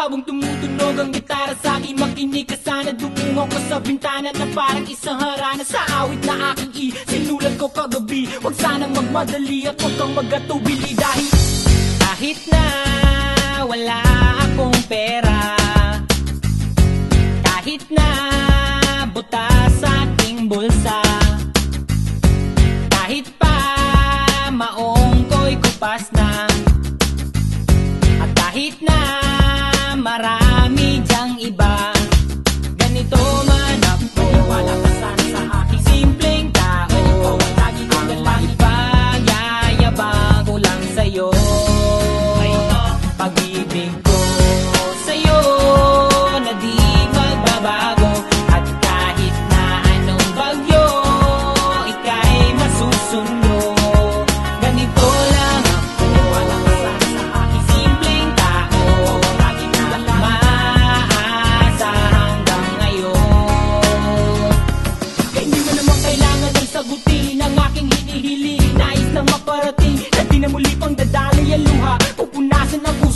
Habang tumutunog ang gitara sa akin Makinig ka sana. Dumungo ko sa bintana Na parang isang harana. Sa awit na aking i Sinulat ko kagabi Huwag sanang magmadali At huwag kang magatubili. Dahil kahit na wala akong pera Kahit na buta sa aking bulsa Kahit pa maong ko'y kupas na At kahit na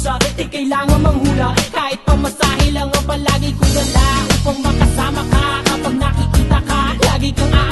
Pusa Di kailangan manghula. Kahit pamasahe lang ang palagi kong dala Upang makasama ka Kapag nakikita ka. Lagi kang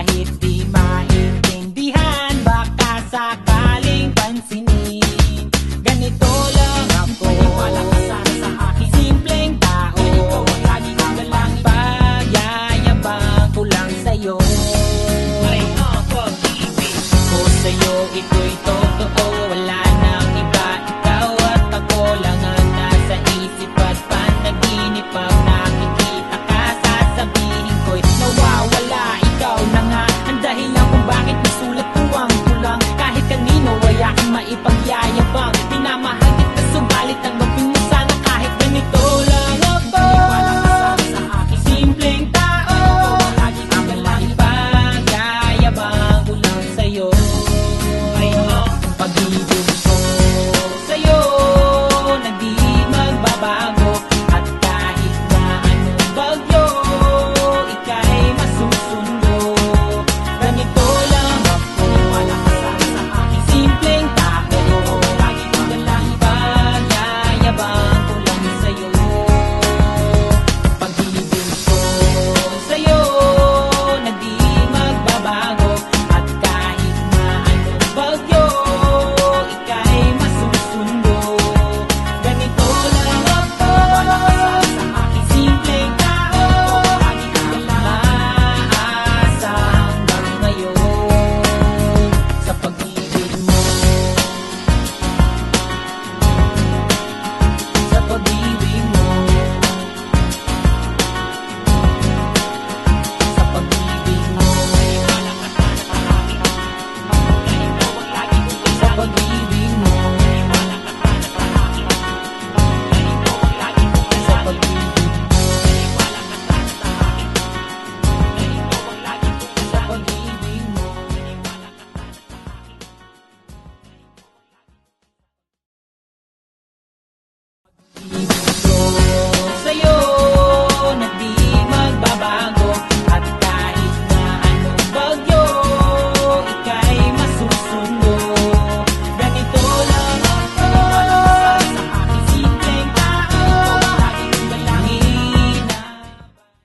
I hate